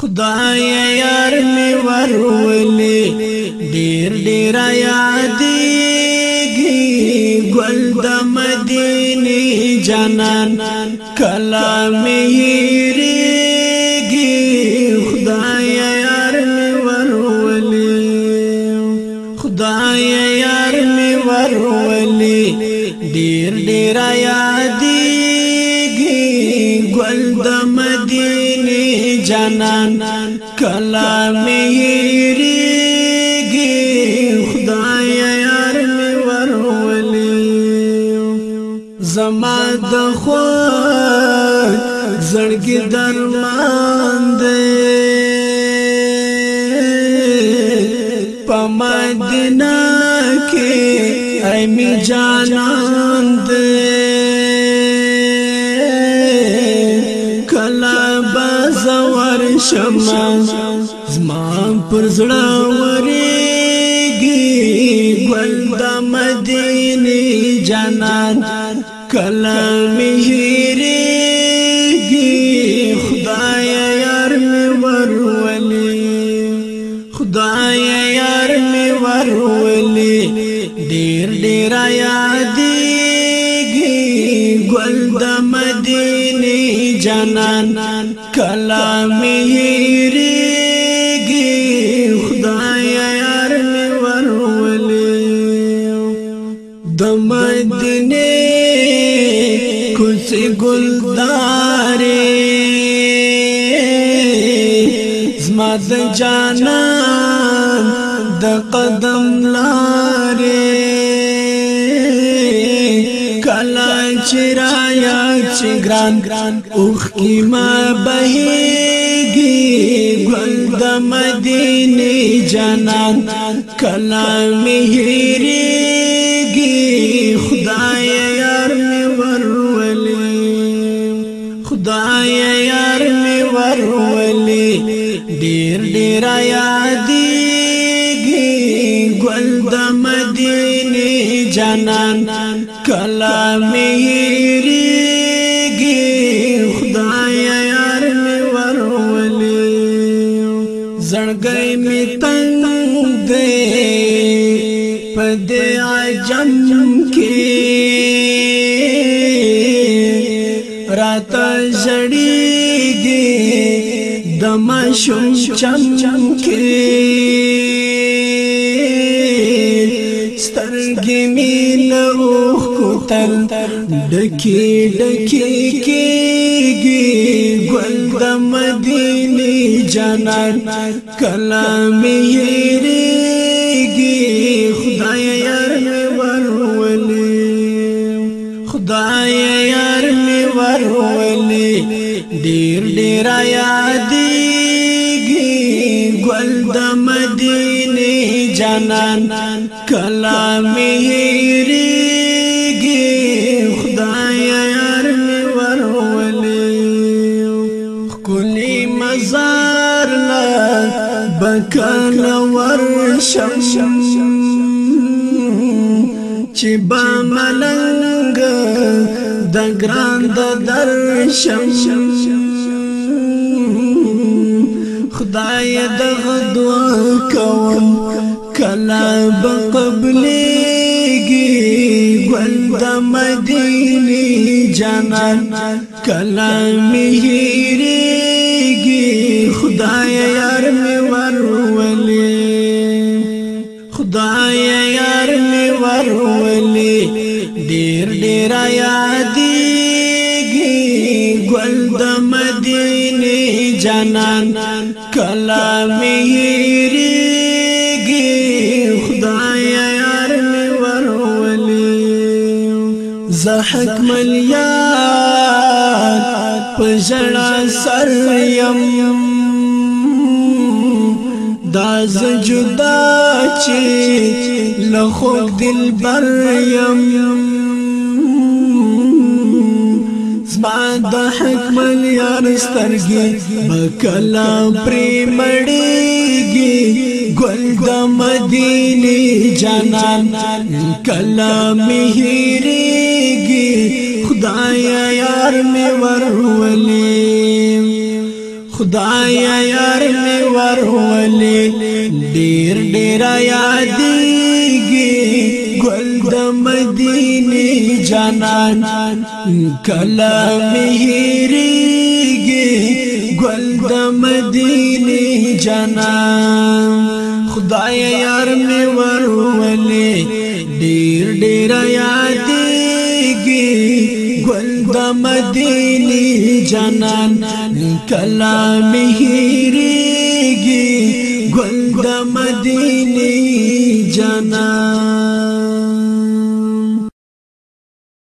خدای یار می ورولې ډیر ډیر یادېږي ګل د مدینه جانان کلام یریږي خدای یار می ورولې خدای یار می ورولې ډیر ډیر یادېږي ګل د جانان کلا میریږي خدای یار می ورولي زما د خو زړګي درمان دې پمدینه کې ایمی جانان شمع زما پر زړه ورېږي ګل د مدینه جنان کله مهریږي خدای یار مې ورولي خدای یار مې ورولي ډېر ډېر یادېږي ګل د مدینه جانان کلام هیریږي خدای یار می ورولې د مدینه کوڅه ګلدارې زما د جانان د قدم لارې کلا چرای یاد چې ګران اوخ کی ما بهږي ګل د مدینه جنان کلام هریږي خدای یار می ورولې خدای یار می ورولې ډیر ډیر یار جانان کلا میریږي خدای یار می ورولي زړګي می تنگ دی پد عجم کې رات ژړیږي دم شوم چم چم کې سترګې مې لوخ کوتل ډکی ډکی کېږي ګل د مدینه جنت کلام یې ریږي خدای یار مې ورولې خدای یار مې ورولې ډیر ډیر یادېږي ګل د جانان کلا مهریږي خدای یار می ورولې کلی مزار لا بکل ور شم چې با ملنګ د ګران د در شم خدای دغه دعا کوم کلا بقبلېږي ګل د مدینه جانان کلا مهریږي خدای یار می ورولې خدای یار می ورولې ډېر ډېر یادېږي ګل د مدینه جانان کلا مهریږي حکملیان پژړا سر یم دا ز جدا چې لخو دل بر یم زما د حکملیان سترګې بکلا پری مړی گل د مدینه جانان کلام هیریږي خدای یار می ورولې خدای یار می ورولې ډیر ډیر یادېږي گل د مدینه جانان کلام هیریږي گل د مدینه جانان خدای یار می ورولې ډیر ډیر یادېږي ګل د مدینه جانان کلام هېریږي ګل د مدینه جانان